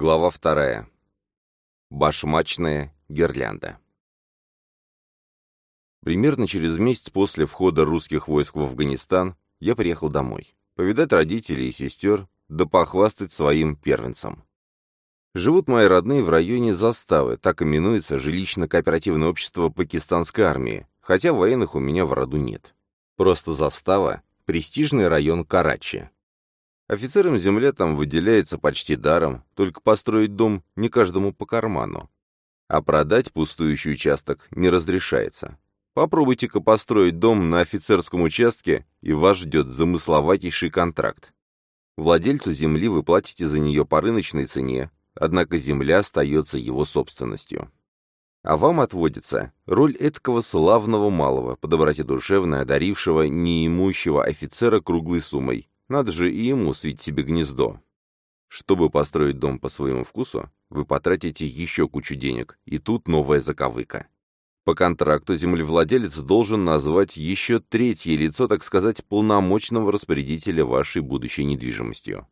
Глава вторая. Башмачная гирлянда. Примерно через месяц после входа русских войск в Афганистан я приехал домой. Повидать родителей и сестер, да похвастать своим первенцам. Живут мои родные в районе Заставы, так именуется жилищно-кооперативное общество пакистанской армии, хотя военных у меня в роду нет. Просто Застава – престижный район Карачи, Офицерам земля там выделяется почти даром, только построить дом не каждому по карману. А продать пустующий участок не разрешается. Попробуйте-ка построить дом на офицерском участке, и вас ждет замысловатейший контракт. Владельцу земли вы платите за нее по рыночной цене, однако земля остается его собственностью. А вам отводится роль эткого славного малого, по доброте душевной, одарившего неимущего офицера круглой суммой, надо же и ему свить себе гнездо. Чтобы построить дом по своему вкусу, вы потратите еще кучу денег, и тут новая заковыка. По контракту землевладелец должен назвать еще третье лицо, так сказать, полномочного распорядителя вашей будущей недвижимостью.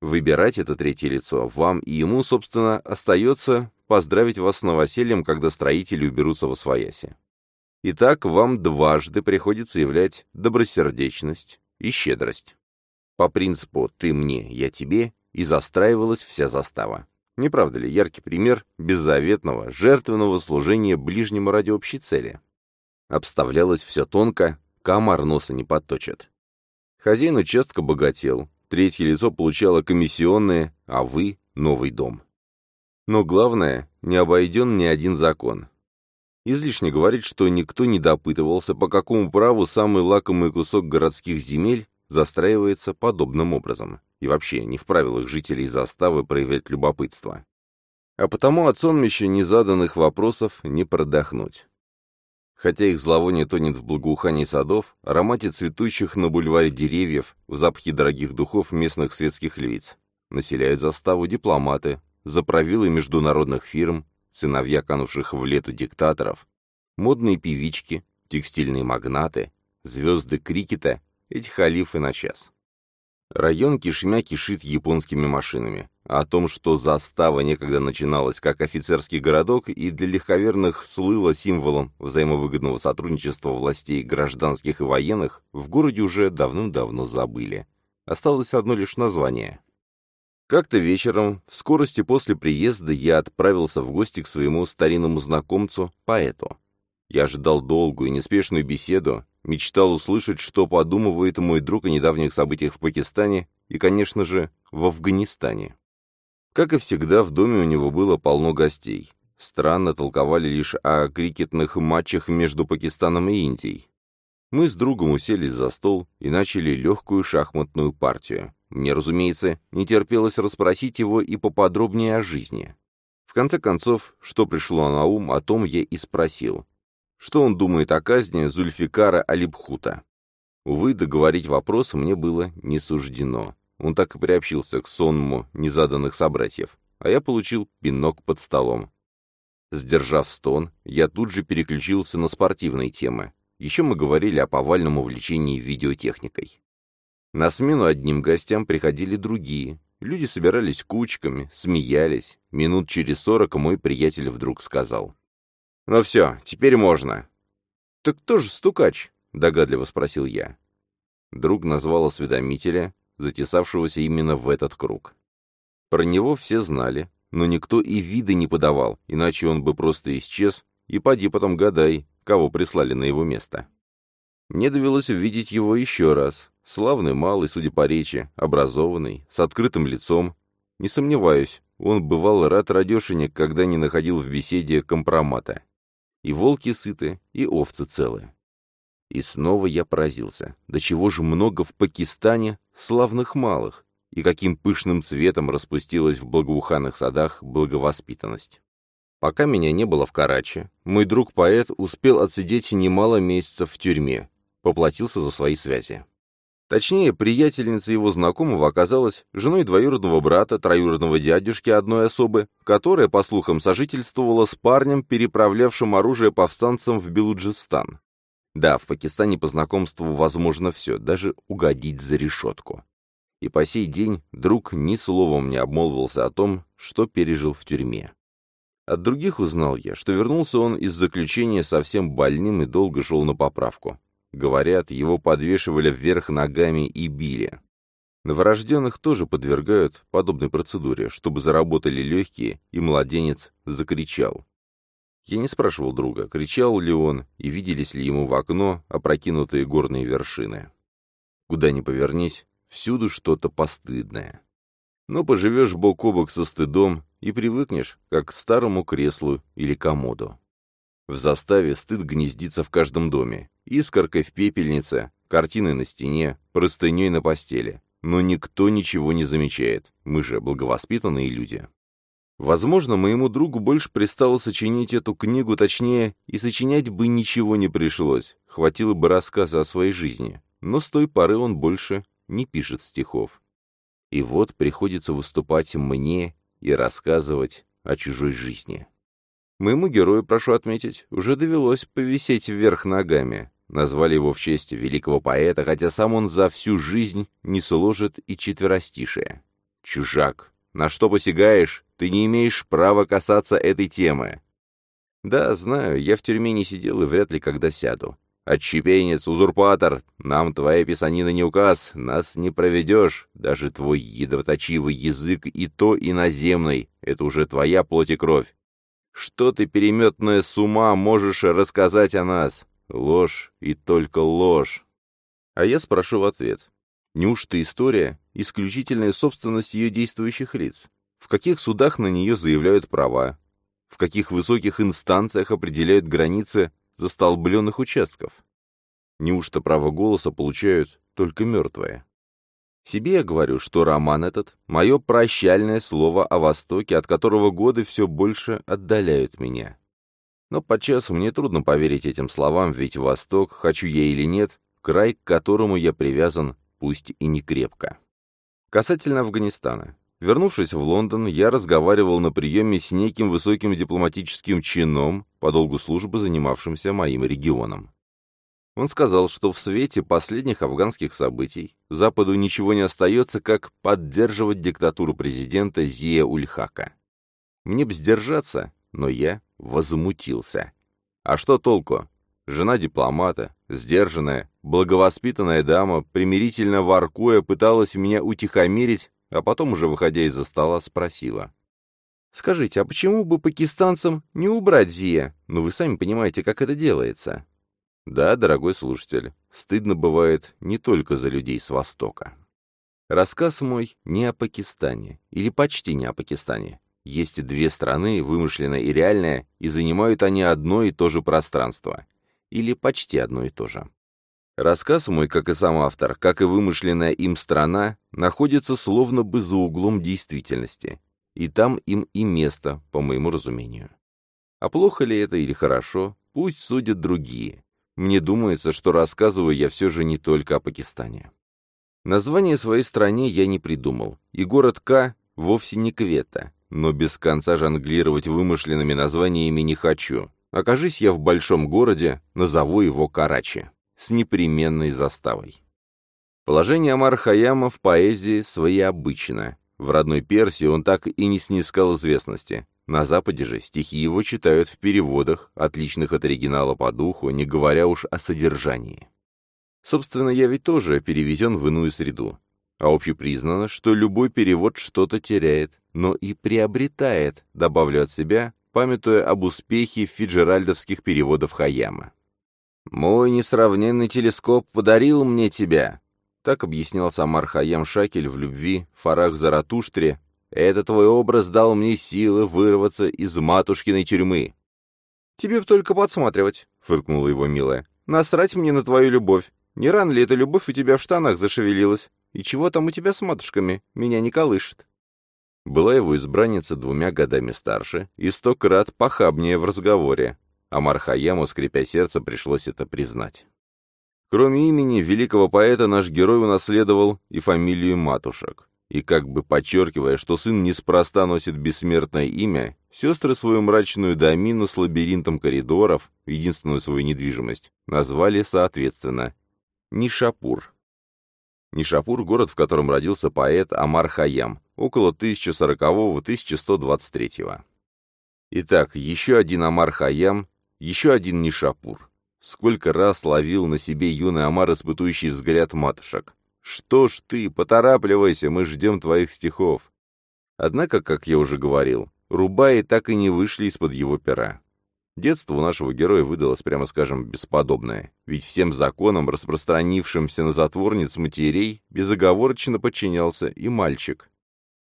Выбирать это третье лицо вам и ему, собственно, остается поздравить вас с новосельем, когда строители уберутся во свояси. Итак, вам дважды приходится являть добросердечность и щедрость. По принципу «ты мне, я тебе» и застраивалась вся застава. Не правда ли яркий пример беззаветного, жертвенного служения ближнему ради общей цели? Обставлялось все тонко, комар носа не подточит. Хозяин участка богател, третье лицо получало комиссионные, а вы — новый дом. Но главное, не обойден ни один закон. Излишне говорить, что никто не допытывался, по какому праву самый лакомый кусок городских земель застраивается подобным образом, и вообще не в правилах жителей заставы проявлять любопытство. А потому от сонмища незаданных вопросов не продохнуть. Хотя их зловоние тонет в благоухании садов, аромате цветущих на бульваре деревьев, в запахе дорогих духов местных светских львиц. Населяют заставу дипломаты, заправилы международных фирм, сыновья канувших в лету диктаторов, модные певички, текстильные магнаты, звезды крикета эти халифы на час. Район кишмя кишит японскими машинами. А о том, что застава некогда начиналась как офицерский городок и для легковерных слыла символом взаимовыгодного сотрудничества властей гражданских и военных, в городе уже давным-давно забыли. Осталось одно лишь название. Как-то вечером, в скорости после приезда, я отправился в гости к своему старинному знакомцу, поэту. Я ожидал долгую, неспешную беседу, Мечтал услышать, что подумывает мой друг о недавних событиях в Пакистане и, конечно же, в Афганистане. Как и всегда, в доме у него было полно гостей. Странно толковали лишь о крикетных матчах между Пакистаном и Индией. Мы с другом уселись за стол и начали легкую шахматную партию. Мне, разумеется, не терпелось расспросить его и поподробнее о жизни. В конце концов, что пришло на ум, о том я и спросил что он думает о казни Зульфикара Алибхута. Увы, договорить вопрос мне было не суждено. Он так и приобщился к сонму незаданных собратьев, а я получил пинок под столом. Сдержав стон, я тут же переключился на спортивные темы. Еще мы говорили о повальном увлечении видеотехникой. На смену одним гостям приходили другие. Люди собирались кучками, смеялись. Минут через сорок мой приятель вдруг сказал. «Ну все, теперь можно». «Так кто же стукач?» — догадливо спросил я. Друг назвал осведомителя, затесавшегося именно в этот круг. Про него все знали, но никто и вида не подавал, иначе он бы просто исчез, и поди потом гадай, кого прислали на его место. Мне довелось увидеть его еще раз. Славный, малый, судя по речи, образованный, с открытым лицом. Не сомневаюсь, он бывал рад радешине, когда не находил в беседе компромата. И волки сыты, и овцы целы. И снова я поразился. До чего же много в Пакистане славных малых, и каким пышным цветом распустилась в благоуханных садах благовоспитанность. Пока меня не было в Карачи, мой друг-поэт успел отсидеть немало месяцев в тюрьме, поплатился за свои связи. Точнее, приятельница его знакомого оказалась женой двоюродного брата, троюродного дядюшки одной особы, которая, по слухам, сожительствовала с парнем, переправлявшим оружие повстанцам в Белуджистан. Да, в Пакистане по знакомству возможно все, даже угодить за решетку. и по сей день друг ни словом не обмолвился о том, что пережил в тюрьме. От других узнал я, что вернулся он из заключения совсем больным и долго шел на поправку. Говорят, его подвешивали вверх ногами и били. Новорожденных тоже подвергают подобной процедуре, чтобы заработали легкие, и младенец закричал. Я не спрашивал друга, кричал ли он и виделись ли ему в окно опрокинутые горные вершины. Куда ни повернись, всюду что-то постыдное. Но поживешь бок о бок со стыдом и привыкнешь, как к старому креслу или комоду. В заставе стыд гнездится в каждом доме. Искоркой в пепельнице, картиной на стене, простыней на постели. Но никто ничего не замечает. Мы же благовоспитанные люди. Возможно, моему другу больше пристало сочинить эту книгу, точнее, и сочинять бы ничего не пришлось, хватило бы рассказа о своей жизни. Но с той поры он больше не пишет стихов. И вот приходится выступать мне и рассказывать о чужой жизни. Моему герою, прошу отметить, уже довелось повисеть вверх ногами. Назвали его в честь великого поэта, хотя сам он за всю жизнь не сложит и четверостишие. Чужак, на что посягаешь, ты не имеешь права касаться этой темы. Да, знаю, я в тюрьме не сидел и вряд ли когда сяду. Отщепенец, узурпатор, нам твоя писанина не указ, нас не проведешь. Даже твой едвоточивый язык и то иноземный, это уже твоя плоть и кровь. Что ты, переметная с ума, можешь рассказать о нас? Ложь и только ложь. А я спрошу в ответ. Неужто история – исключительная собственность ее действующих лиц? В каких судах на нее заявляют права? В каких высоких инстанциях определяют границы застолбленных участков? Неужто право голоса получают только мертвые? Себе я говорю, что роман этот — мое прощальное слово о Востоке, от которого годы все больше отдаляют меня. Но подчас мне трудно поверить этим словам, ведь Восток, хочу я или нет, край, к которому я привязан пусть и не крепко. Касательно Афганистана. Вернувшись в Лондон, я разговаривал на приеме с неким высоким дипломатическим чином, по долгу службы занимавшимся моим регионом. Он сказал, что в свете последних афганских событий Западу ничего не остается, как поддерживать диктатуру президента Зия Ульхака. Мне б сдержаться, но я возмутился. А что толку? Жена дипломата, сдержанная, благовоспитанная дама, примирительно воркуя, пыталась меня утихомирить, а потом, уже выходя из-за стола, спросила. «Скажите, а почему бы пакистанцам не убрать Зия? Ну, вы сами понимаете, как это делается». Да, дорогой слушатель, стыдно бывает не только за людей с Востока. Рассказ мой не о Пакистане, или почти не о Пакистане. Есть две страны, вымышленная и реальная, и занимают они одно и то же пространство или почти одно и то же. Рассказ мой, как и сам автор, как и вымышленная им страна, находится словно бы за углом действительности, и там им и место, по моему разумению. А плохо ли это или хорошо, пусть судят другие. Мне думается, что рассказываю я все же не только о Пакистане. Название своей стране я не придумал, и город К вовсе не Квета, но без конца жонглировать вымышленными названиями не хочу, Окажись я в большом городе, назову его Карачи, с непременной заставой. Положение Амар Хаяма в поэзии своеобычно. В родной Персии он так и не снискал известности. На Западе же стихи его читают в переводах, отличных от оригинала по духу, не говоря уж о содержании. Собственно, я ведь тоже переведен в иную среду. А общепризнано, что любой перевод что-то теряет, но и приобретает, добавлю от себя, памятуя об успехе фиджеральдовских переводов Хаяма. «Мой несравненный телескоп подарил мне тебя», — так объяснял Самар Хаям Шакель в «Любви», «Фарах Заратуштре». «Это твой образ дал мне силы вырваться из матушкиной тюрьмы». «Тебе б только подсматривать», — фыркнула его милая. «Насрать мне на твою любовь. Не рано ли эта любовь у тебя в штанах зашевелилась? И чего там у тебя с матушками? Меня не колышет». Была его избранница двумя годами старше и сто крат похабнее в разговоре, а Мархаяму, скрипя сердце, пришлось это признать. Кроме имени великого поэта, наш герой унаследовал и фамилию матушек. И как бы подчеркивая, что сын неспроста носит бессмертное имя, сестры свою мрачную домину с лабиринтом коридоров, единственную свою недвижимость, назвали соответственно Нишапур. Нишапур – город, в котором родился поэт Амар Хаям, около 1040-1123. Итак, еще один Амар Хаям, еще один Нишапур. Сколько раз ловил на себе юный Амар испытующий взгляд матушек. «Что ж ты, поторапливайся, мы ждем твоих стихов». Однако, как я уже говорил, Рубаи так и не вышли из-под его пера. Детство у нашего героя выдалось, прямо скажем, бесподобное, ведь всем законам, распространившимся на затворниц матерей, безоговорочно подчинялся и мальчик.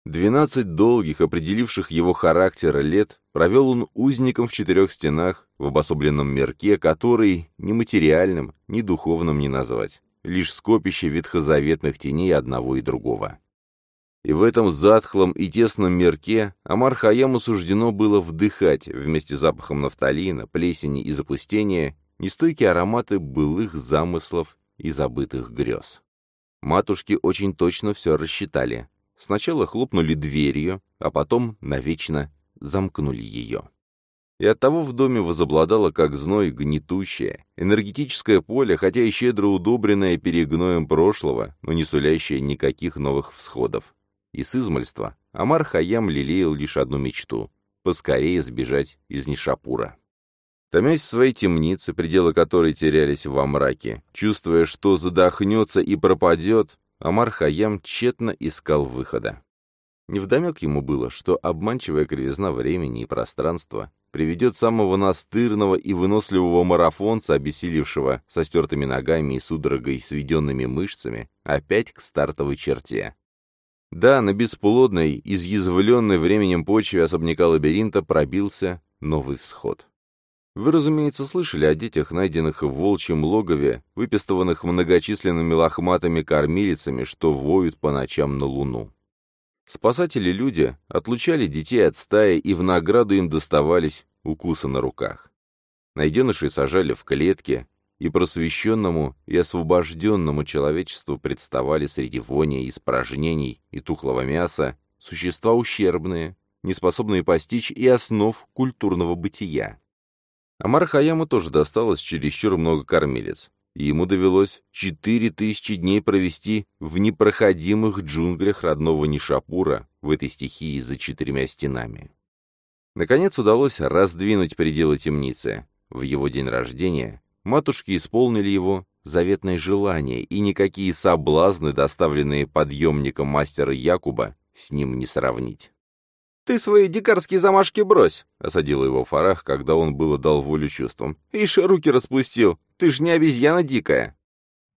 Двенадцать долгих, определивших его характер лет, провел он узником в четырех стенах, в обособленном мерке, который ни материальным, ни духовным не назвать, лишь скопище ветхозаветных теней одного и другого. И в этом затхлом и тесном мерке Амар Хаяму суждено было вдыхать вместе с запахом нафталина, плесени и запустения нестойкие ароматы былых замыслов и забытых грез. Матушки очень точно все рассчитали. Сначала хлопнули дверью, а потом навечно замкнули ее. И оттого в доме возобладало как зной гнетущее, энергетическое поле, хотя и щедро удобренное перегноем прошлого, но не сулящее никаких новых всходов и с измольства Амар Хаям лелеял лишь одну мечту — поскорее сбежать из Нишапура. Томясь в своей темнице, пределы которой терялись во мраке, чувствуя, что задохнется и пропадет, Амар Хаям тщетно искал выхода. Невдомек ему было, что обманчивая кривизна времени и пространства приведет самого настырного и выносливого марафонца, обессилевшего, со стертыми ногами и судорогой сведенными мышцами, опять к стартовой черте. Да, на бесплодной, изъязвленной временем почве особняка лабиринта пробился новый всход. Вы, разумеется, слышали о детях, найденных в волчьем логове, выпистованных многочисленными лохматыми кормилицами, что воют по ночам на луну. Спасатели-люди отлучали детей от стаи, и в награду им доставались укусы на руках. Найденышей сажали в клетки, и просвещенному и освобожденному человечеству представали среди вони испражнений и тухлого мяса существа ущербные, неспособные постичь и основ культурного бытия. Амар Хаяму тоже досталось чересчур много кормилец, и ему довелось четыре тысячи дней провести в непроходимых джунглях родного Нишапура в этой стихии за четырьмя стенами. Наконец удалось раздвинуть пределы темницы. В его день рождения Матушки исполнили его заветное желание, и никакие соблазны, доставленные подъемником мастера Якуба, с ним не сравнить. «Ты свои дикарские замашки брось!» — осадил его Фарах, когда он было дал волю чувствам. «Ишь, руки распустил! Ты ж не обезьяна дикая!»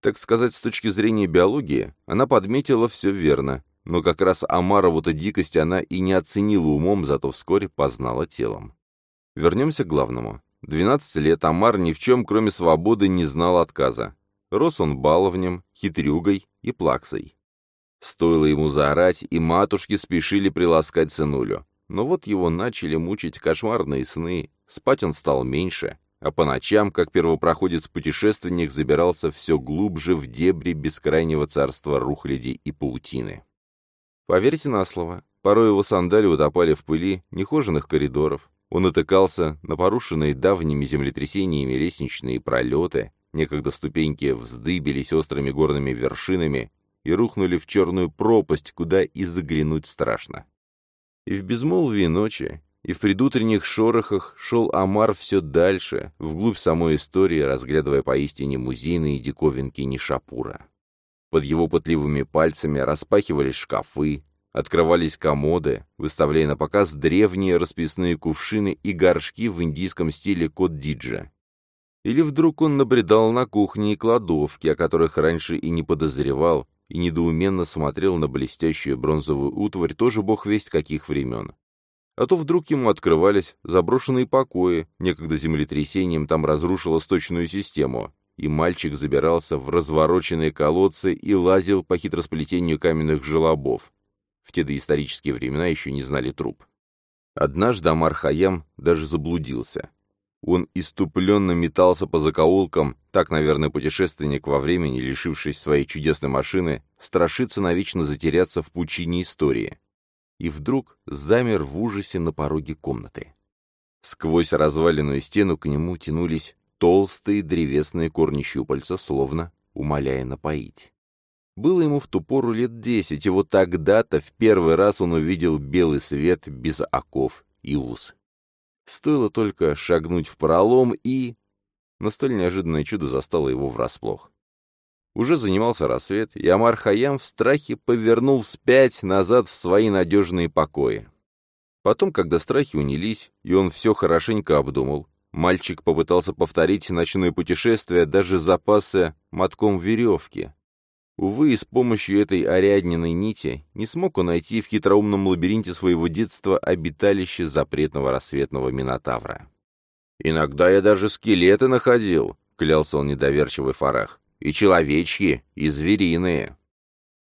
Так сказать, с точки зрения биологии, она подметила все верно, но как раз Амарову-то дикость она и не оценила умом, зато вскоре познала телом. Вернемся к главному. Двенадцать лет Амар ни в чем, кроме свободы, не знал отказа. Рос он баловнем, хитрюгой и плаксой. Стоило ему заорать, и матушки спешили приласкать сынулю. Но вот его начали мучить кошмарные сны, спать он стал меньше, а по ночам, как первопроходец-путешественник, забирался все глубже в дебри бескрайнего царства рухляди и паутины. Поверьте на слово, порой его сандали утопали в пыли нехоженных коридоров, он натыкался на порушенные давними землетрясениями лестничные пролеты, некогда ступеньки вздыбились острыми горными вершинами и рухнули в черную пропасть, куда и заглянуть страшно. И в безмолвии ночи, и в предутренних шорохах шел Амар все дальше, вглубь самой истории, разглядывая поистине музейные диковинки Нишапура. Под его пытливыми пальцами распахивались шкафы, Открывались комоды, выставляя на показ древние расписные кувшины и горшки в индийском стиле кот-диджа. Или вдруг он набредал на кухне и кладовки, о которых раньше и не подозревал, и недоуменно смотрел на блестящую бронзовую утварь тоже бог весть каких времен. А то вдруг ему открывались заброшенные покои, некогда землетрясением там разрушило сточную систему, и мальчик забирался в развороченные колодцы и лазил по хитросплетению каменных желобов, в те доисторические времена еще не знали труп. Однажды Амар Хаям даже заблудился. Он иступленно метался по закоулкам, так, наверное, путешественник во времени, лишившись своей чудесной машины, страшится навечно затеряться в пучине истории. И вдруг замер в ужасе на пороге комнаты. Сквозь разваленную стену к нему тянулись толстые древесные корни щупальца, словно умоляя напоить. Было ему в ту пору лет десять, и вот тогда-то в первый раз он увидел белый свет без оков и уз. Стоило только шагнуть в пролом и... Но столь неожиданное чудо застало его врасплох. Уже занимался рассвет, и Амар Хаям в страхе повернул вспять назад в свои надежные покои. Потом, когда страхи унились, и он все хорошенько обдумал, мальчик попытался повторить ночное путешествие, даже запаса мотком веревки. Увы, с помощью этой орядниной нити не смог он найти в хитроумном лабиринте своего детства обиталище запретного рассветного Минотавра. «Иногда я даже скелеты находил», — клялся он недоверчивый фарах и человечьи, и звериные.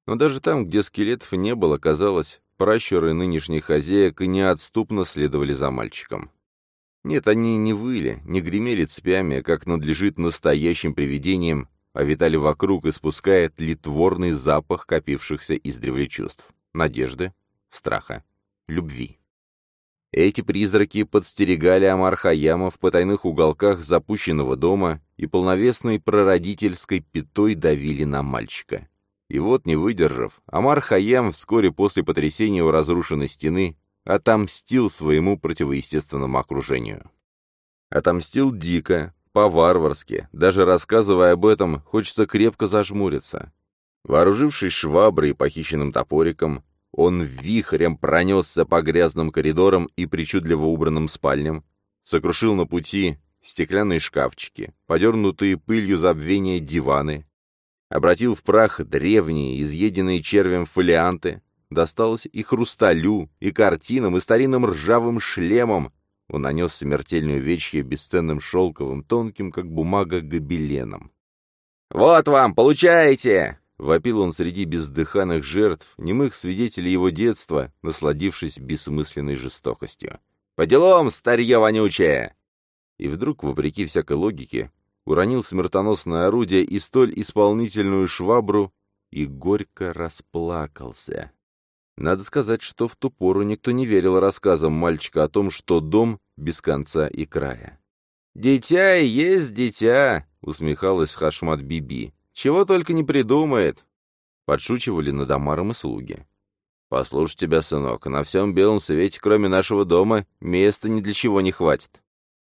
Но даже там, где скелетов не было, казалось, пращуры нынешних хозяек неотступно следовали за мальчиком. Нет, они не выли, не гремели цепями, как надлежит настоящим привидениям, а витали вокруг, испуская тлетворный запах копившихся издревле чувств — надежды, страха, любви. Эти призраки подстерегали Амар Хаяма в потайных уголках запущенного дома и полновесной прародительской пятой давили на мальчика. И вот, не выдержав, Амар Хаям вскоре после потрясения у разрушенной стены отомстил своему противоестественному окружению. Отомстил дико, по-варварски, даже рассказывая об этом, хочется крепко зажмуриться. Вооружившись шваброй и похищенным топориком, он вихрем пронесся по грязным коридорам и причудливо убранным спальням, сокрушил на пути стеклянные шкафчики, подернутые пылью забвения диваны, обратил в прах древние, изъеденные червем фолианты, досталось и хрусталю, и картинам, и старинным ржавым шлемам, он нанес смертельную вечье бесценным шелковым, тонким, как бумага, гобеленом. «Вот вам, получаете!» Вопил он среди бездыханных жертв, немых свидетелей его детства, насладившись бессмысленной жестокостью. «По делам, старье вонючее!» И вдруг, вопреки всякой логике, уронил смертоносное орудие и столь исполнительную швабру и горько расплакался. Надо сказать, что в ту пору никто не верил рассказам мальчика о том, что дом без конца и края. «Дитя и есть дитя!» — усмехалась Хашмат Биби. Чего только не придумает!» Подшучивали над Амаром и слуги. «Послушай тебя, сынок, на всем белом свете, кроме нашего дома, места ни для чего не хватит».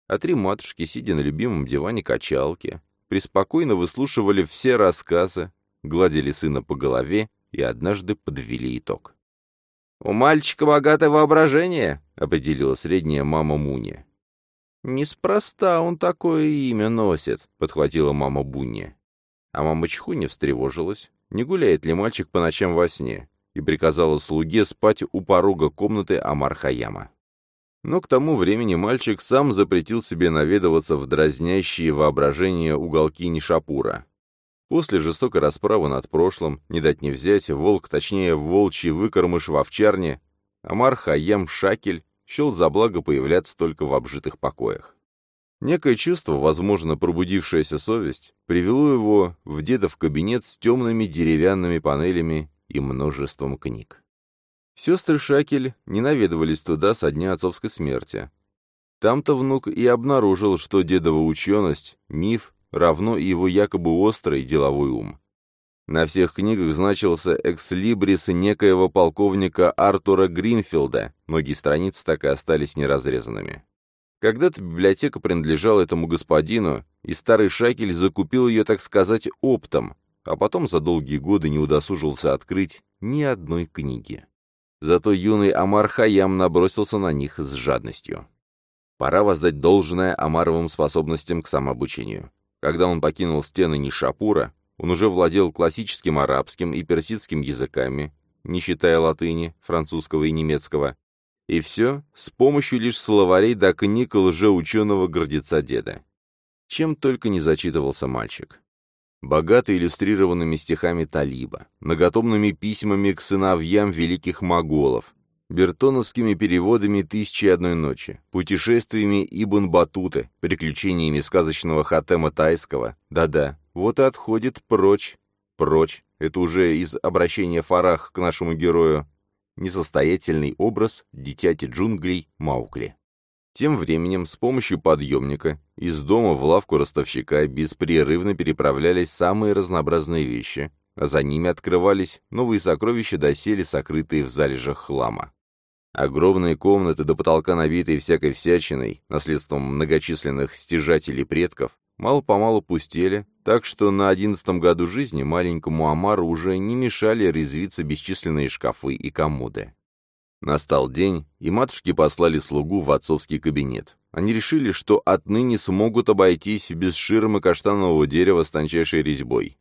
А три матушки, сидя на любимом диване качалки, преспокойно выслушивали все рассказы, гладили сына по голове и однажды подвели итог. «У мальчика богатое воображение», — определила средняя мама Муни. «Неспроста он такое имя носит», — подхватила мама Бунни. А мама Чхуня встревожилась, не гуляет ли мальчик по ночам во сне, и приказала слуге спать у порога комнаты Амар Хаяма. Но к тому времени мальчик сам запретил себе наведываться в дразнящие воображения уголки Нишапура. После жестокой расправы над прошлым, не дать не взять, волк, точнее, волчий выкормыш в овчарне, Амар Хаям Шакель счел за благо появляться только в обжитых покоях. Некое чувство, возможно, пробудившаяся совесть, привело его в дедов кабинет с темными деревянными панелями и множеством книг. Сестры Шакель не наведывались туда со дня отцовской смерти. Там-то внук и обнаружил, что дедова ученость, миф, равно и его якобы острый деловой ум. На всех книгах значился экслибрис некоего полковника Артура Гринфилда, многие страницы так и остались неразрезанными. Когда-то библиотека принадлежала этому господину, и старый Шакель закупил ее, так сказать, оптом, а потом за долгие годы не удосужился открыть ни одной книги. Зато юный Амар Хаям набросился на них с жадностью. Пора воздать должное Амаровым способностям к самообучению. Когда он покинул стены Нишапура, он уже владел классическим арабским и персидским языками, не считая латыни, французского и немецкого, и все с помощью лишь словарей да книг лжеученого-гордеца деда. Чем только не зачитывался мальчик. Богато иллюстрированными стихами Талиба, многотомными письмами к сыновьям великих моголов, бертоновскими переводами «Тысячи одной ночи», путешествиями Ибн Батуты, приключениями сказочного Хатема Тайского. Да-да, вот и отходит прочь. Прочь. Это уже из обращения Фарах к нашему герою несостоятельный образ дитяти джунглей Маукли. Тем временем с помощью подъемника из дома в лавку ростовщика беспрерывно переправлялись самые разнообразные вещи, а за ними открывались новые сокровища, доселе сокрытые в залежах хлама. Огромные комнаты до потолка, набитые всякой всячиной, наследством многочисленных стяжателей предков, мало-помалу пустели, так что на одиннадцатом году жизни маленькому Амару уже не мешали резвиться бесчисленные шкафы и комоды. Настал день, и матушки послали слугу в отцовский кабинет. Они решили, что отныне смогут обойтись без ширмы каштанового дерева с тончайшей резьбой.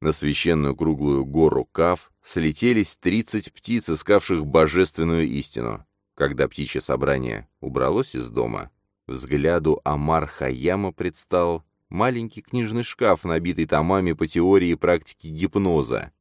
На священную круглую гору Кав слетелись тридцать птиц, искавших божественную истину. Когда птичье собрание убралось из дома, взгляду Амар Хаяма предстал маленький книжный шкаф, набитый томами по теории и практике гипноза,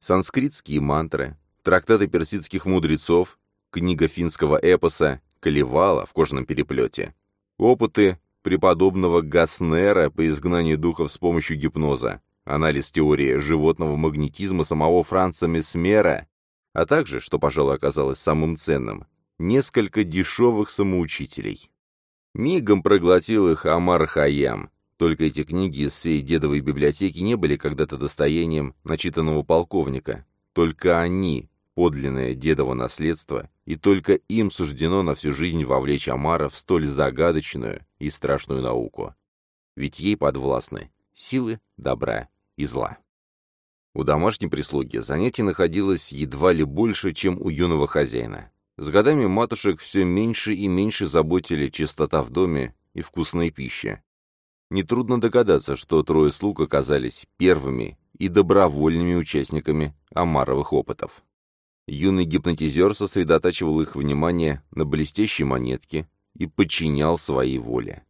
санскритские мантры, трактаты персидских мудрецов, книга финского эпоса «Калевала» в кожаном переплете, опыты преподобного Гаснера по изгнанию духов с помощью гипноза, анализ теории животного магнетизма самого Франца Месмера, а также, что, пожалуй, оказалось самым ценным, несколько дешевых самоучителей. Мигом проглотил их Амар Хаям. Только эти книги из всей дедовой библиотеки не были когда-то достоянием начитанного полковника. Только они, подлинное дедово наследство, и только им суждено на всю жизнь вовлечь Амара в столь загадочную и страшную науку. Ведь ей подвластны силы добра и зла. У домашней прислуги занятий находилось едва ли больше, чем у юного хозяина. С годами матушек все меньше и меньше заботили чистота в доме и вкусная пища. Нетрудно догадаться, что трое слуг оказались первыми и добровольными участниками Амаровых опытов. Юный гипнотизер сосредотачивал их внимание на блестящей монетке и подчинял своей воле.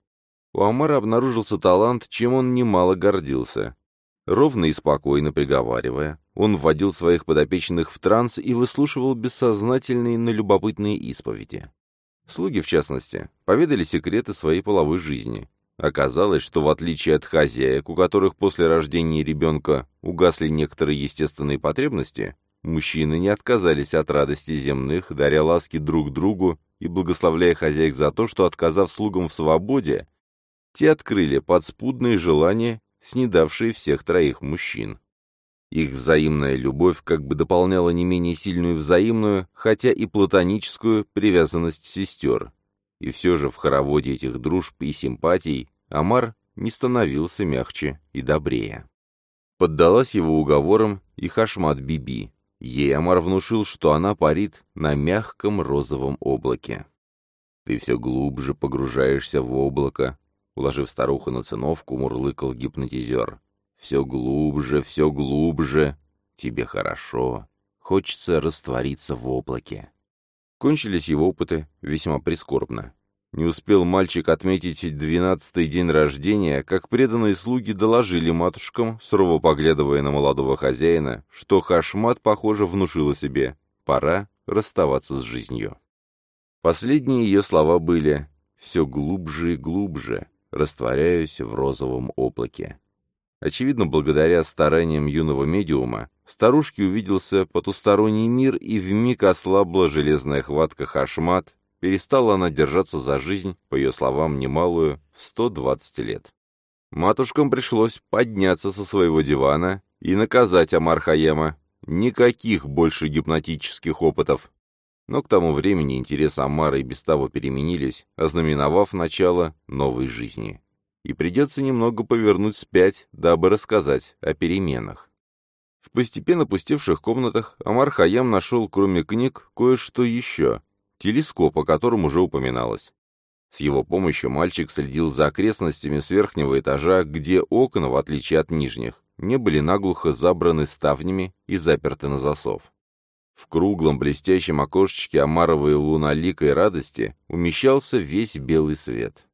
У Амара обнаружился талант, чем он немало гордился. Ровно и спокойно приговаривая, он вводил своих подопечных в транс и выслушивал бессознательные, но любопытные исповеди. Слуги, в частности, поведали секреты своей половой жизни. Оказалось, что в отличие от хозяек, у которых после рождения ребенка угасли некоторые естественные потребности, мужчины не отказались от радости земных, даря ласки друг другу и благословляя хозяек за то, что, отказав слугам в свободе, те открыли подспудные желания, снедавшие всех троих мужчин. Их взаимная любовь как бы дополняла не менее сильную взаимную, хотя и платоническую, привязанность сестер. И все же в хороводе этих дружб и симпатий Амар не становился мягче и добрее. Поддалась его уговорам и Хашмат Биби. Ей Амар внушил, что она парит на мягком розовом облаке. «Ты все глубже погружаешься в облако, Уложив старуху на циновку, мурлыкал гипнотизер. «Все глубже, все глубже. Тебе хорошо. Хочется раствориться в облаке». Кончились его опыты весьма прискорбно. Не успел мальчик отметить двенадцатый день рождения, как преданные слуги доложили матушкам, сурово поглядывая на молодого хозяина, что Хашмат, похоже, внушила себе «пора расставаться с жизнью». Последние ее слова были «все глубже и глубже, растворяюсь в розовом облаке. Очевидно, благодаря стараниям юного медиума, старушке увиделся потусторонний мир, и вмиг ослабла железная хватка Хашмат, перестала она держаться за жизнь, по ее словам, немалую, в 120 лет. Матушкам пришлось подняться со своего дивана и наказать Амар Хаема. Никаких больше гипнотических опытов. Но к тому времени интересы Амара и без того переменились, ознаменовав начало новой жизни. И придется немного повернуть спять, дабы рассказать о переменах. В постепенно пустевших комнатах Амар Хаям нашел, кроме книг, кое-что еще. Телескоп, о котором уже упоминалось. С его помощью мальчик следил за окрестностями с верхнего этажа, где окна, в отличие от нижних, не были наглухо забраны ставнями и заперты на засов. В круглом блестящем окошечке омаровой луналикой радости умещался весь белый свет.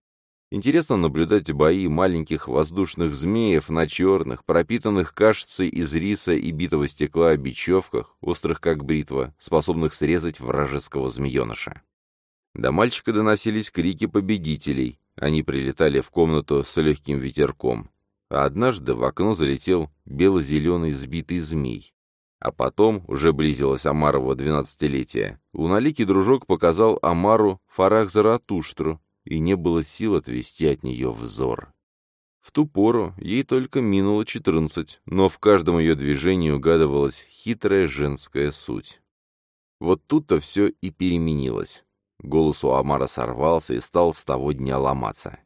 Интересно наблюдать бои маленьких воздушных змеев на черных, пропитанных кашицей из риса и битого стекла бечевках, острых как бритва, способных срезать вражеского змееныша. До мальчика доносились крики победителей. Они прилетали в комнату с легким ветерком. А однажды в окно залетел бело-зеленый сбитый змей. А потом, уже близилось Амарово двенадцатилетие, луналикий дружок показал Амару Фарах Заратуштру, и не было сил отвести от нее взор. В ту пору ей только минуло четырнадцать, но в каждом ее движении угадывалась хитрая женская суть. Вот тут-то все и переменилось. Голос у Амара сорвался и стал с того дня ломаться.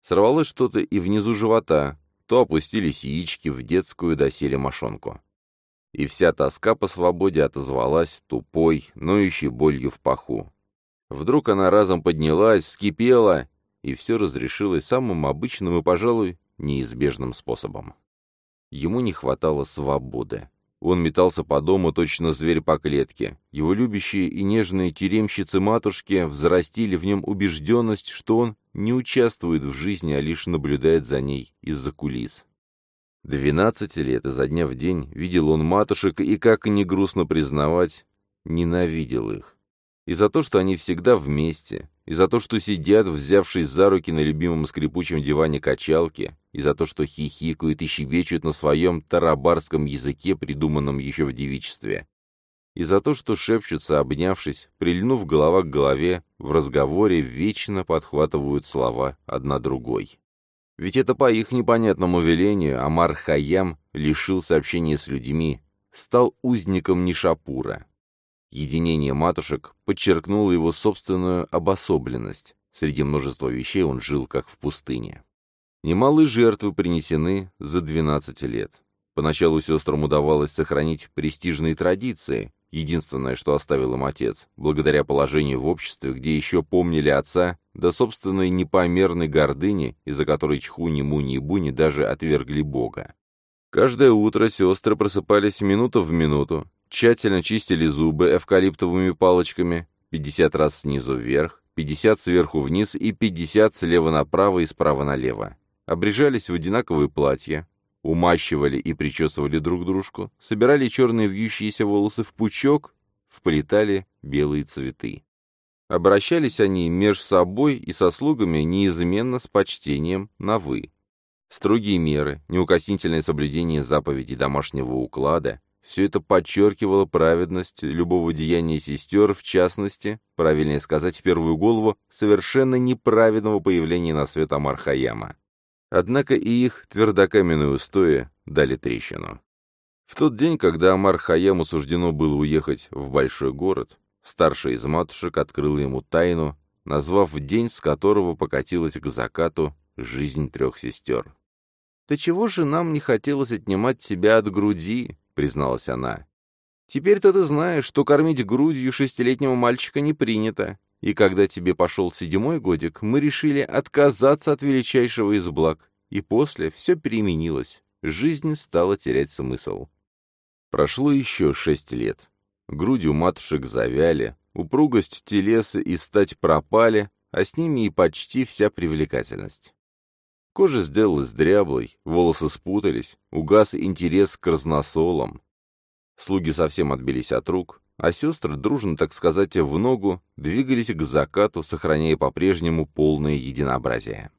Сорвалось что-то и внизу живота, то опустились яички в детскую доселе мошонку. И вся тоска по свободе отозвалась тупой, ноющей болью в паху. Вдруг она разом поднялась, вскипела, и все разрешилось самым обычным и, пожалуй, неизбежным способом. Ему не хватало свободы. Он метался по дому, точно зверь по клетке. Его любящие и нежные тюремщицы-матушки взрастили в нем убежденность, что он не участвует в жизни, а лишь наблюдает за ней из-за кулис. Двенадцати лет изо дня в день видел он матушек и, как ни грустно признавать, ненавидел их. И за то, что они всегда вместе, и за то, что сидят, взявшись за руки на любимом скрипучем диване качалки, и за то, что хихикают и щебечут на своем тарабарском языке, придуманном еще в девичестве, и за то, что шепчутся, обнявшись, прильнув голова к голове, в разговоре вечно подхватывают слова одна другой. Ведь это по их непонятному велению Амар Хаям лишился общения с людьми, стал узником Нишапура. Единение матушек подчеркнуло его собственную обособленность. Среди множества вещей он жил как в пустыне. Немалые жертвы принесены за 12 лет. Поначалу сестрам удавалось сохранить престижные традиции, единственное, что оставил им отец, благодаря положению в обществе, где еще помнили отца, до собственной непомерной гордыни, из-за которой Чхуни, Муни и Буни даже отвергли Бога. Каждое утро сестры просыпались минуту в минуту, Тщательно чистили зубы эвкалиптовыми палочками, 50 раз снизу вверх, 50 сверху вниз и 50 слева направо и справа налево. Обрежались в одинаковые платья, умащивали и причесывали друг дружку, собирали черные вьющиеся волосы в пучок, вплетали белые цветы. Обращались они меж собой и со слугами неизменно с почтением на «вы». Строгие меры, неукоснительное соблюдение заповедей домашнего уклада, все это подчеркивало праведность любого деяния сестер, в частности, правильнее сказать в первую голову, совершенно неправедного появления на свет Амархаяма. Однако и их твердокаменные устои дали трещину. В тот день, когда Амар Хаяму суждено было уехать в большой город, старший из матушек открыл ему тайну, назвав день, с которого покатилась к закату жизнь трех сестер. «Да чего же нам не хотелось отнимать тебя от груди?» — призналась она. «Теперь-то ты знаешь, что кормить грудью шестилетнего мальчика не принято, и когда тебе пошел седьмой годик, мы решили отказаться от величайшего из благ, и после все переменилось, жизнь стала терять смысл». Прошло еще шесть лет. Груди у матушек завяли, упругость телеса и стать пропали, а с ними и почти вся привлекательность. Кожа сделалась дряблой, волосы спутались, угас интерес к разносолам. Слуги совсем отбились от рук, а сестры, дружно, так сказать, в ногу, двигались к закату, сохраняя по-прежнему полное единообразие.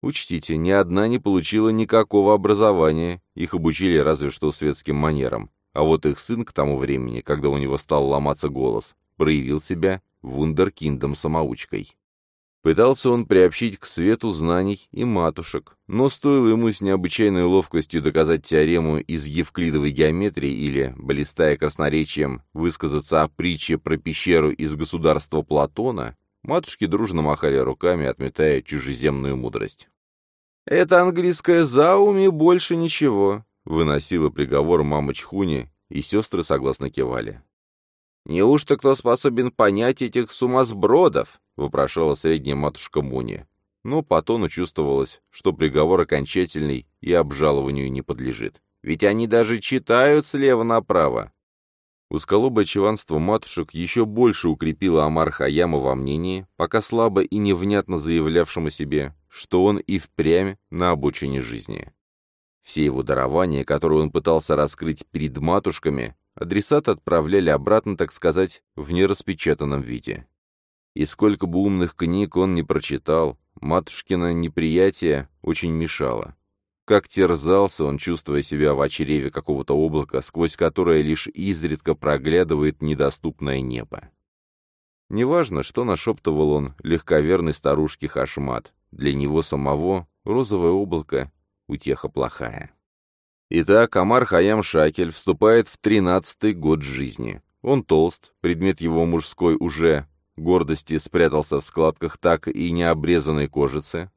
Учтите, ни одна не получила никакого образования, их обучили разве что светским манерам, а вот их сын к тому времени, когда у него стал ломаться голос, проявил себя вундеркиндом-самоучкой. Пытался он приобщить к свету знаний и матушек, но стоило ему с необычайной ловкостью доказать теорему из евклидовой геометрии или, блистая красноречием, высказаться о притче про пещеру из государства Платона, матушки дружно махали руками, отметая чужеземную мудрость. «Это английское зауми больше ничего», — выносила приговор мама Чхуни, и сестры согласно кивали. «Неужто кто способен понять этих сумасбродов?» — вопрошала средняя матушка Муни. Но по тону чувствовалось, что приговор окончательный и обжалованию не подлежит. Ведь они даже читают слева направо. Узколобое чеванство матушек еще больше укрепило Амар Хаяма во мнении, пока слабо и невнятно заявлявшему себе, что он и впрямь на обочине жизни. Все его дарования, которые он пытался раскрыть перед матушками, адресат отправляли обратно, так сказать, в нераспечатанном виде. И сколько бы умных книг он не прочитал, матушкино неприятие очень мешало. Как терзался он, чувствуя себя в очереве какого-то облака, сквозь которое лишь изредка проглядывает недоступное небо. Неважно, что нашептывал он легковерной старушке Хашмат, для него самого розовое облако, утеха плохая. Итак, Амар Хаям Шакель вступает в тринадцатый год жизни. Он толст, предмет его мужской уже гордости спрятался в складках так и не обрезанной кожицы.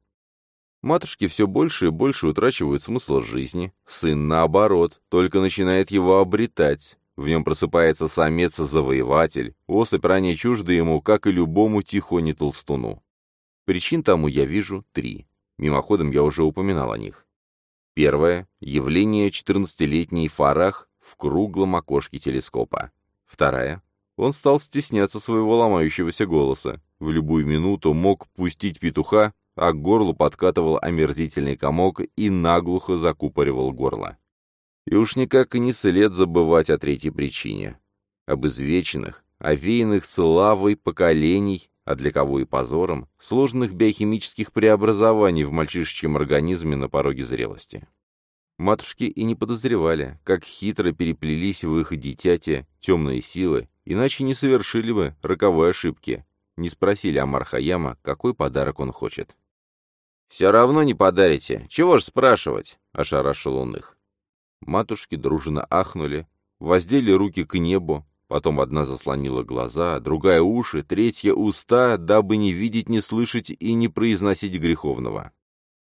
Матушки все больше и больше утрачивают смысл жизни. Сын, наоборот, только начинает его обретать. В нем просыпается самец-завоеватель, особь ранее чужда ему, как и любому тихоне толстуну. Причин тому я вижу три. Мимоходом я уже упоминал о них. Первое — явление 14-летний Фарах в круглом окошке телескопа. Вторая — он стал стесняться своего ломающегося голоса. В любую минуту мог пустить петуха, а к горлу подкатывал омерзительный комок и наглухо закупоривал горло. И уж никак и не след забывать о третьей причине. Об извеченных, овеянных славой поколений, а для кого и позором, сложных биохимических преобразований в мальчишечьем организме на пороге зрелости. Матушки и не подозревали, как хитро переплелись в их дитяте темные силы, иначе не совершили бы роковой ошибки, не спросили Амар Хаяма, какой подарок он хочет. «Все равно не подарите. Чего ж спрашивать?» — ошарашил он их. Матушки дружно ахнули, воздели руки к небу, потом одна заслонила глаза, другая — уши, третья — уста, дабы не видеть, не слышать и не произносить греховного.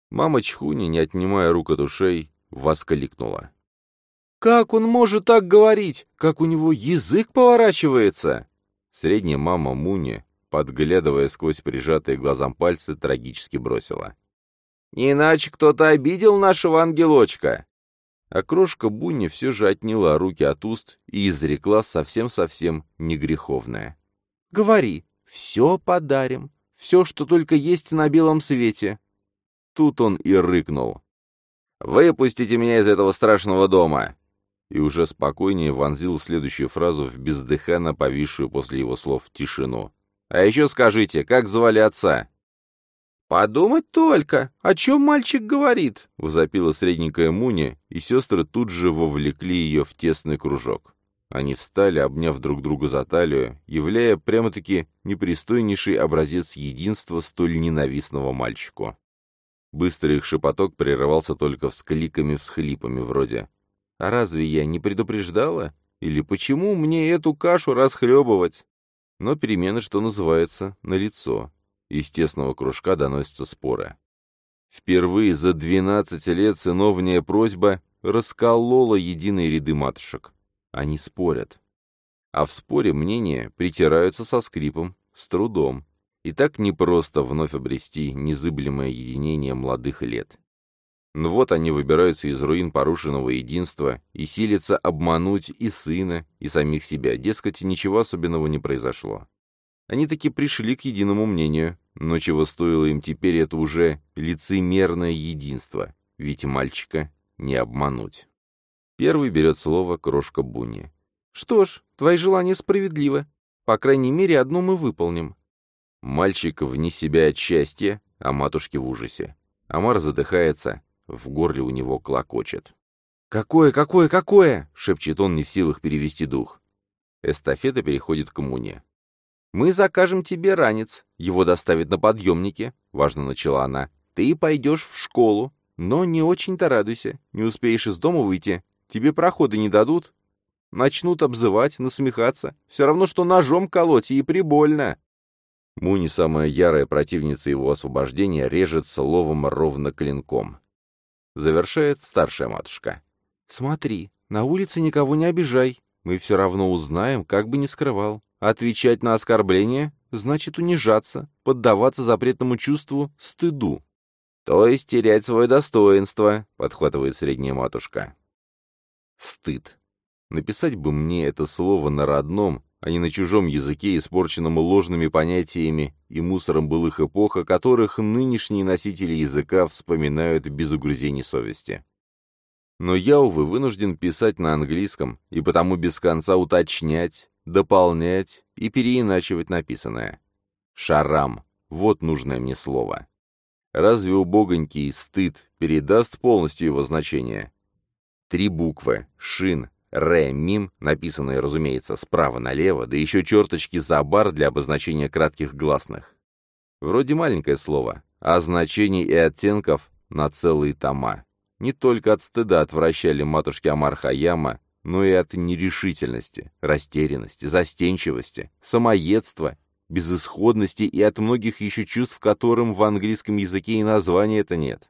Мама Чхуни, не отнимая рук от ушей, воскликнула. «Как он может так говорить? Как у него язык поворачивается?» Средняя мама Муни, подглядывая сквозь прижатые глазам пальцы, трагически бросила. «Не иначе кто-то обидел нашего ангелочка!» А крошка Бунни все же отняла руки от уст и изрекла совсем-совсем негреховное. «Говори, все подарим, все, что только есть на белом свете». Тут он и рыкнул. «Выпустите меня из этого страшного дома!» И уже спокойнее вонзил следующую фразу в бездыханно повисшую после его слов тишину. «А еще скажите, как звали отца?» «Подумать только! О чем мальчик говорит?» — возопила средненькая Муня, и сестры тут же вовлекли ее в тесный кружок. Они встали, обняв друг друга за талию, являя прямо-таки непристойнейший образец единства столь ненавистного мальчику. Быстрый их шепоток прерывался только вскликами-всхлипами вроде «А разве я не предупреждала? Или почему мне эту кашу расхлебывать?» Но перемены, что называется, на лицо. Из тесного кружка доносятся споры. Впервые за 12 лет сыновняя просьба расколола единые ряды матушек. Они спорят. А в споре мнения притираются со скрипом, с трудом. И так непросто вновь обрести незыблемое единение молодых лет. Но вот они выбираются из руин порушенного единства и силятся обмануть и сына, и самих себя, дескать, ничего особенного не произошло. Они таки пришли к единому мнению, но чего стоило им теперь это уже лицемерное единство, ведь мальчика не обмануть. Первый берет слово крошка Буни. «Что ж, твои желания справедливы. По крайней мере, одно мы выполним». Мальчик вне себя от счастья, а матушки в ужасе. Амар задыхается, в горле у него клокочет. «Какое, какое, какое?» — шепчет он, не в силах перевести дух. Эстафета переходит к Муне. «Мы закажем тебе ранец, его доставят на подъемнике», — важно начала она. «Ты пойдешь в школу, но не очень-то радуйся, не успеешь из дома выйти, тебе проходы не дадут, начнут обзывать, насмехаться, все равно, что ножом колоть, и прибольно». Муни, самая ярая противница его освобождения, режет словом ровно клинком. Завершает старшая матушка. «Смотри, на улице никого не обижай, мы все равно узнаем, как бы ни скрывал. Отвечать на оскорбление значит унижаться, поддаваться запретному чувству стыду. То есть терять свое достоинство, подхватывает средняя матушка. Стыд. Написать бы мне это слово на родном, а не на чужом языке, испорченном ложными понятиями и мусором былых эпох, о которых нынешние носители языка вспоминают без угрызений совести. Но я, увы, вынужден писать на английском, и потому без конца уточнять, дополнять и переиначивать написанное. Шарам. Вот нужное мне слово. Разве убогонький стыд передаст полностью его значение? Три буквы. Шин. Ре, мим, написанные, разумеется, справа налево, да еще черточки за бар для обозначения кратких гласных. Вроде маленькое слово, а значений и оттенков на целые тома. Не только от стыда отвращали матушки Амар Хаяма, но и от нерешительности, растерянности, застенчивости, самоедства, безысходности и от многих еще чувств, которым в английском языке и названия это нет.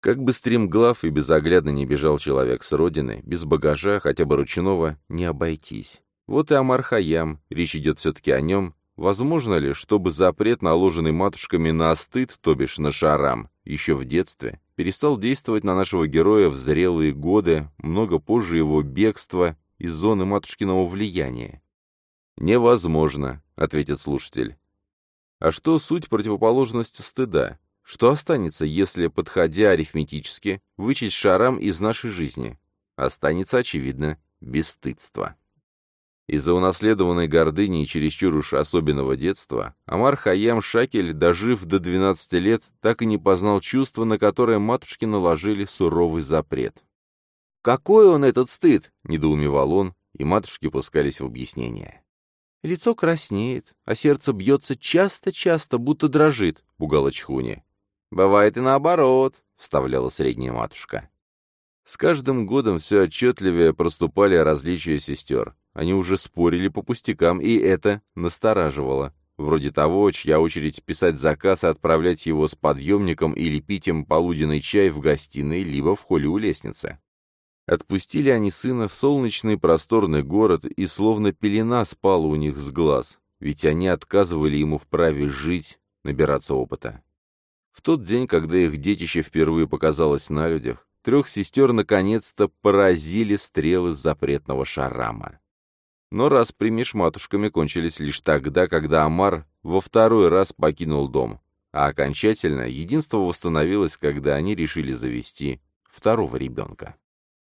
Как бы стремглав и безоглядно не бежал человек с родины, без багажа, хотя бы ручного, не обойтись. Вот и Амар Хаям, речь идет все-таки о нем. Возможно ли, чтобы запрет, наложенный матушками на стыд, то бишь на шарам, еще в детстве, перестал действовать на нашего героя в зрелые годы, много позже его бегства из зоны матушкиного влияния? «Невозможно», — ответит слушатель. А что суть противоположность стыда? Что останется, если, подходя арифметически, вычесть шарам из нашей жизни? Останется, очевидно, бесстыдство. Из-за унаследованной гордыни и чересчур уж особенного детства, Амар Хаям Шакель, дожив до 12 лет, так и не познал чувства, на которое матушки наложили суровый запрет. «Какой он этот стыд!» — недоумевал он, и матушки пускались в объяснение. «Лицо краснеет, а сердце бьется часто-часто, будто дрожит», — пугала Чхуни. «Бывает и наоборот», — вставляла средняя матушка. С каждым годом все отчетливее проступали различия сестер. Они уже спорили по пустякам, и это настораживало. Вроде того, чья очередь писать заказ и отправлять его с подъемником или пить им полуденный чай в гостиной, либо в холле у лестницы. Отпустили они сына в солнечный просторный город, и словно пелена спала у них с глаз, ведь они отказывали ему в праве жить, набираться опыта. В тот день, когда их детище впервые показалось на людях, трех сестер наконец-то поразили стрелы запретного шарама. Но раз примешь матушками кончились лишь тогда, когда Амар во второй раз покинул дом, а окончательно единство восстановилось, когда они решили завести второго ребенка.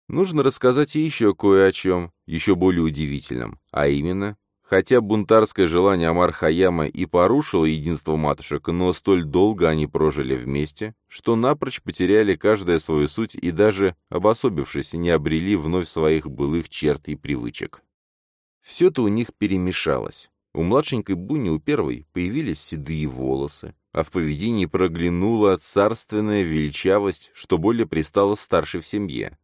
Нужно рассказать еще кое о чем, еще более удивительном, а именно Хотя бунтарское желание Амар Хаяма и порушило единство матушек, но столь долго они прожили вместе, что напрочь потеряли каждая свою суть и даже, обособившись, не обрели вновь своих былых черт и привычек. Все-то у них перемешалось. У младшенькой Буни у первой появились седые волосы, а в поведении проглянула царственная величавость, что более пристала старшей в семье.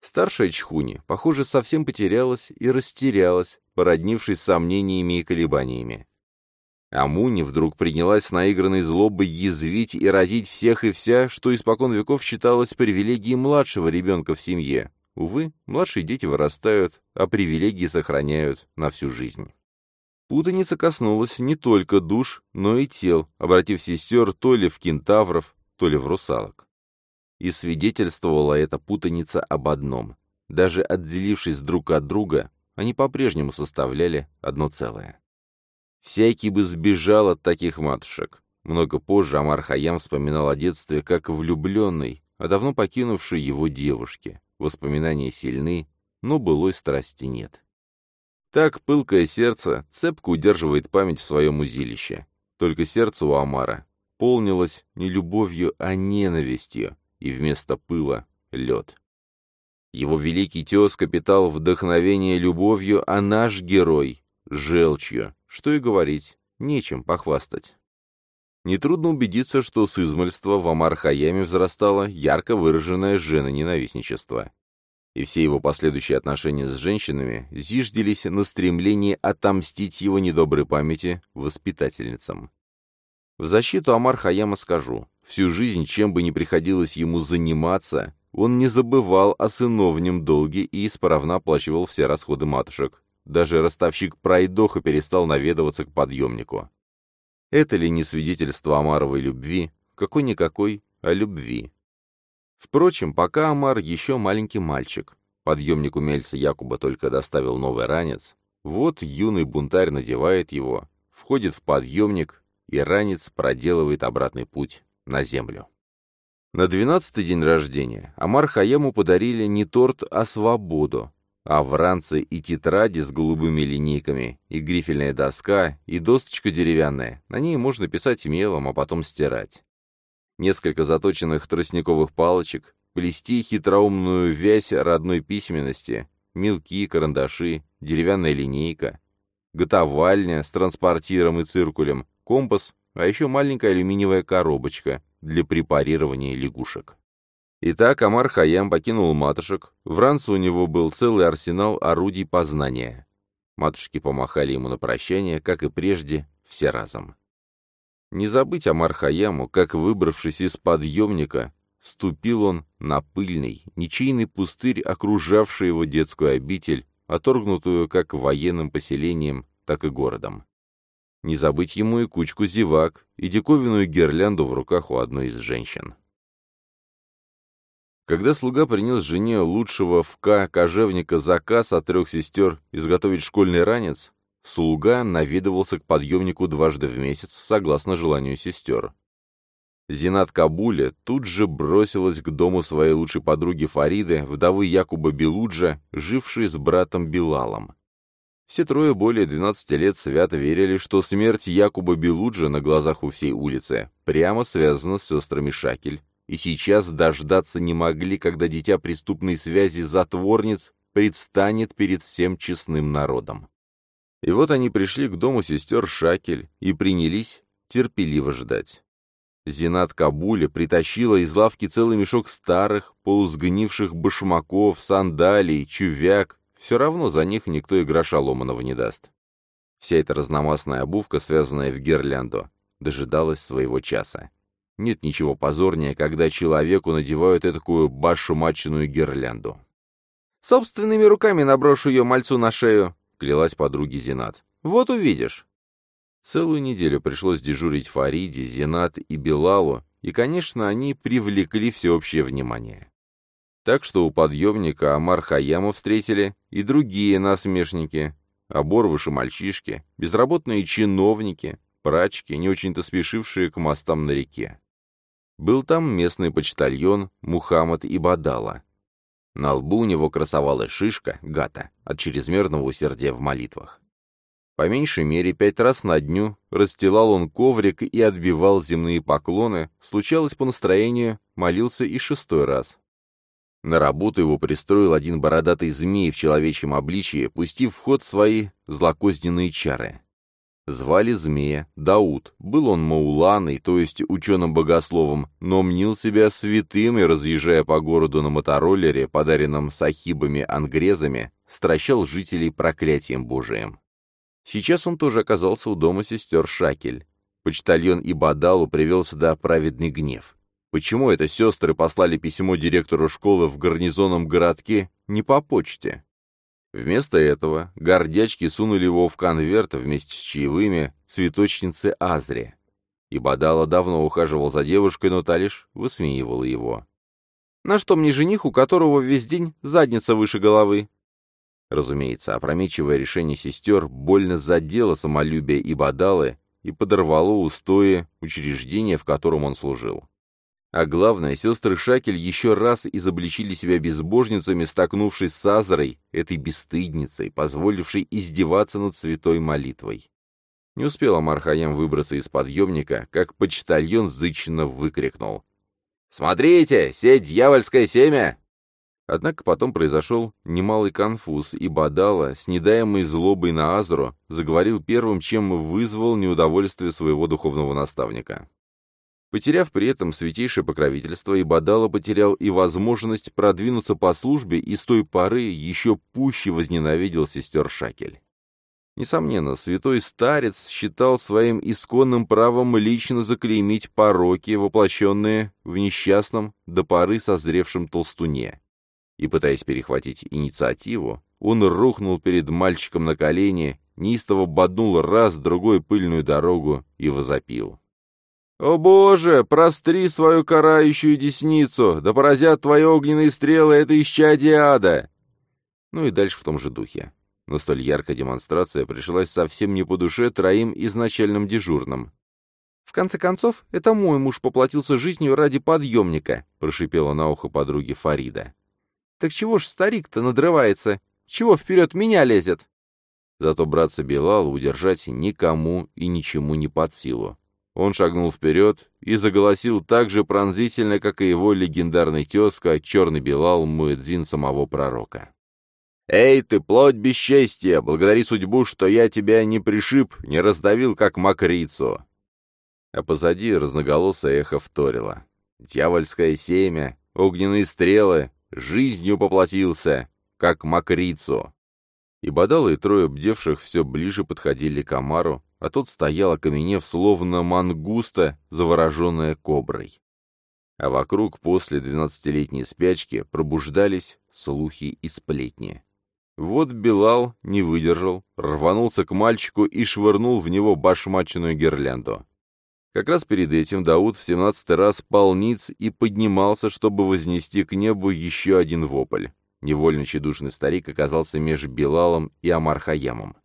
Старшая Чхуни, похоже, совсем потерялась и растерялась, породнившись сомнениями и колебаниями. А Муни вдруг принялась с наигранной злобой язвить и разить всех и вся, что испокон веков считалось привилегией младшего ребенка в семье. Увы, младшие дети вырастают, а привилегии сохраняют на всю жизнь. Путаница коснулась не только душ, но и тел, обратив сестер то ли в кентавров, то ли в русалок. И свидетельствовала эта путаница об одном. Даже отделившись друг от друга, они по-прежнему составляли одно целое. Всякий бы сбежал от таких матушек. Много позже Амар Хаям вспоминал о детстве как влюбленной, а давно покинувшей его девушке. Воспоминания сильны, но былой страсти нет. Так пылкое сердце цепко удерживает память в своем узилище. Только сердце у Амара полнилось не любовью, а ненавистью, и вместо пыла — лед. Его великий тезка питал вдохновение любовью, а наш герой — желчью. Что и говорить, нечем похвастать. Нетрудно убедиться, что с измольства в Амар-Хаяме взрастало ярко выраженное женоненавистничество. И все его последующие отношения с женщинами зиждились на стремлении отомстить его недоброй памяти воспитательницам. В защиту Амар Хаяма скажу, Всю жизнь, чем бы ни приходилось ему заниматься, он не забывал о сыновнем долге и исправно оплачивал все расходы матушек. Даже ростовщик пройдоха перестал наведываться к подъемнику. Это ли не свидетельство Амаровой любви? Какой-никакой, а любви. Впрочем, пока Амар еще маленький мальчик, подъемник умельца Якуба только доставил новый ранец, вот юный бунтарь надевает его, входит в подъемник, и ранец проделывает обратный путь на землю. На двенадцатый день рождения Амар Хаяму подарили не торт, а свободу, а в ранце и тетради с голубыми линейками, и грифельная доска, и досточка деревянная. На ней можно писать мелом, а потом стирать. Несколько заточенных тростниковых палочек, плести хитроумную вязь родной письменности, мелки, карандаши, деревянная линейка, готовальня с транспортиром и циркулем, компас, а еще маленькая алюминиевая коробочка для препарирования лягушек. Итак, Амар Хаям покинул матушек, в ранце у него был целый арсенал орудий познания. Матушки помахали ему на прощание, как и прежде, все разом. Не забыть Амар Хаяму, как, выбравшись из подъемника, ступил он на пыльный, ничейный пустырь, окружавший его детскую обитель, оторгнутую как военным поселением, так и городом. Не забыть ему и кучку зевак, и диковинную гирлянду в руках у одной из женщин. Когда слуга принес жене лучшего в К кожевника заказ от трех сестер изготовить школьный ранец, слуга наведывался к подъемнику дважды в месяц, согласно желанию сестер. Зинат Кабуля тут же бросилась к дому своей лучшей подруги Фариды, вдовы Якуба Белуджа, жившей с братом Билалом. Все трое более 12 лет свято верили, что смерть Якуба Белуджа на глазах у всей улицы прямо связана с сестрами Шакель, и сейчас дождаться не могли, когда дитя преступной связи затворниц предстанет перед всем честным народом. И вот они пришли к дому сестер Шакель и принялись терпеливо ждать. Зинат Кабуля притащила из лавки целый мешок старых, полусгнивших башмаков, сандалий, чувяк. Все равно за них никто и гроша ломаного не даст. Вся эта разномастная обувка, связанная в гирлянду, дожидалась своего часа. Нет ничего позорнее, когда человеку надевают такую башумаченную гирлянду. «Собственными руками наброшу ее мальцу на шею», — клялась подруге Зинат. «Вот увидишь». Целую неделю пришлось дежурить Фариде, Зинат и Белалу, и, конечно, они привлекли всеобщее внимание. Так что у подъемника Амар Хаяма встретили и другие насмешники, оборвыши мальчишки, безработные чиновники, прачки, не очень-то спешившие к мостам на реке. Был там местный почтальон Мухаммад Ибадала. На лбу у него красовалась шишка, гата, от чрезмерного усердия в молитвах. По меньшей мере пять раз на дню расстилал он коврик и отбивал земные поклоны, случалось по настроению, молился и шестой раз. На работу его пристроил один бородатый змей в человечьем обличье, пустив в ход свои злокозненные чары. Звали змея Дауд. Был он мауланой, то есть ученым-богословом, но мнил себя святым и, разъезжая по городу на мотороллере, подаренном сахибами-ангрезами, стращал жителей проклятием Божиим. Сейчас он тоже оказался у дома сестер Шакель. Почтальон Ибадалу привел сюда праведный гнев. Почему это сестры послали письмо директору школы в гарнизонном городке не по почте? Вместо этого гордячки сунули его в конверт вместе с чаевыми цветочницы Азри. И Бадала давно ухаживал за девушкой, но та лишь высмеивала его. «На что мне жених, у которого весь день задница выше головы?» Разумеется, опрометчивое решение сестер больно задело самолюбие Ибадалы и подорвало устои учреждения, в котором он служил. А главное, сестры Шакель еще раз изобличили себя безбожницами, столкнувшись с Азарой, этой бесстыдницей, позволившей издеваться над святой молитвой. Не успел Амар выбраться из подъемника, как почтальон зычно выкрикнул. «Смотрите, сеть дьявольское семя!» Однако потом произошел немалый конфуз, и Бадала, с недаемой злобой на Азру, заговорил первым, чем вызвал неудовольствие своего духовного наставника. Потеряв при этом святейшее покровительство, Ибадала потерял и возможность продвинуться по службе и с той поры еще пуще возненавидел сестер Шакель. Несомненно, святой старец считал своим исконным правом лично заклеймить пороки, воплощенные в несчастном до поры созревшем толстуне. И, пытаясь перехватить инициативу, он рухнул перед мальчиком на колени, неистово боднул раз, другой пыльную дорогу и возопил. «О боже, простри свою карающую десницу, да поразят твои огненные стрелы это исчадие ада!» Ну и дальше в том же духе. Но столь яркая демонстрация пришлась совсем не по душе троим изначальным дежурным. «В конце концов, это мой муж поплатился жизнью ради подъемника», — прошипела на ухо подруги Фарида. «Так чего ж старик-то надрывается? Чего вперед меня лезет?» Зато братца Белала удержать никому и ничему не под силу. Он шагнул вперед и заголосил так же пронзительно, как и его легендарный тезка, черный Белал Муэдзин самого пророка. «Эй, ты плоть бесчестия! Благодари судьбу, что я тебя не пришиб, не раздавил, как мокрицу!» А позади разноголосое эхо вторило. «Дьявольское семя, огненные стрелы, жизнью поплатился, как мокрицу». И Бадала и трое бдевших все ближе подходили к Амару, а тот стоял, окаменев, словно мангуста, завороженная коброй. А вокруг после двенадцатилетней спячки пробуждались слухи и сплетни. Вот Билал не выдержал, рванулся к мальчику и швырнул в него башмаченную гирлянду. Как раз перед этим Дауд в семнадцатый раз пал ниц и поднимался, чтобы вознести к небу еще один вопль. Невольно чедушный старик оказался между Билалом и Амархаямом.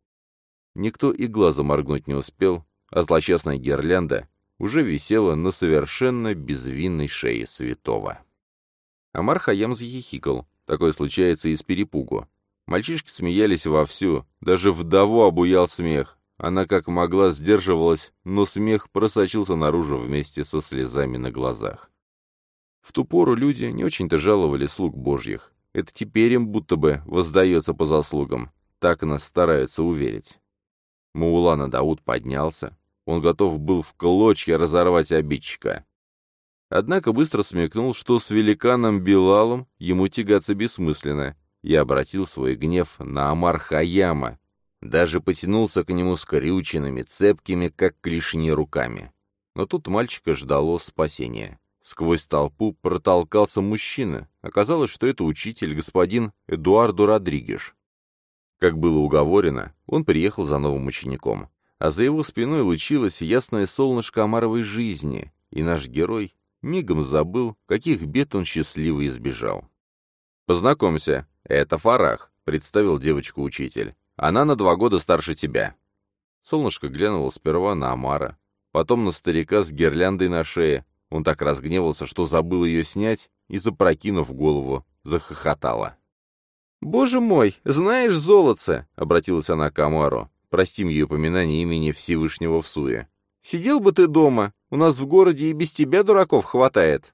Никто и глаза моргнуть не успел, а злосчастная гирлянда уже висела на совершенно безвинной шее святого. Амар Хаям захихикал. Такое случается из перепугу. Мальчишки смеялись вовсю, даже вдову обуял смех. Она как могла сдерживалась, но смех просочился наружу вместе со слезами на глазах. В ту пору люди не очень-то жаловали слуг божьих. Это теперь им будто бы воздается по заслугам. Так нас стараются уверить. Маулана Дауд поднялся. Он готов был в клочья разорвать обидчика. Однако быстро смекнул, что с великаном Билалом ему тягаться бессмысленно, и обратил свой гнев на Амар Хаяма, даже потянулся к нему скрюченными, цепкими, как клешни, руками. Но тут мальчика ждало спасение. Сквозь толпу протолкался мужчина. Оказалось, что это учитель, господин Эдуардо Родригеш. Как было уговорено, он приехал за новым учеником. А за его спиной лучилось ясное солнышко Амаровой жизни, и наш герой мигом забыл, каких бед он счастливо избежал. «Познакомься, это Фарах», — представил девочку учитель. «Она на два года старше тебя». Солнышко глянуло сперва на Амара, потом на старика с гирляндой на шее. Он так разгневался, что забыл ее снять, и, запрокинув голову, захохотала. «Боже мой, знаешь золотце!» — обратилась она к Амару. Простим ей упоминание имени Всевышнего в Суе. «Сидел бы ты дома, у нас в городе и без тебя дураков хватает».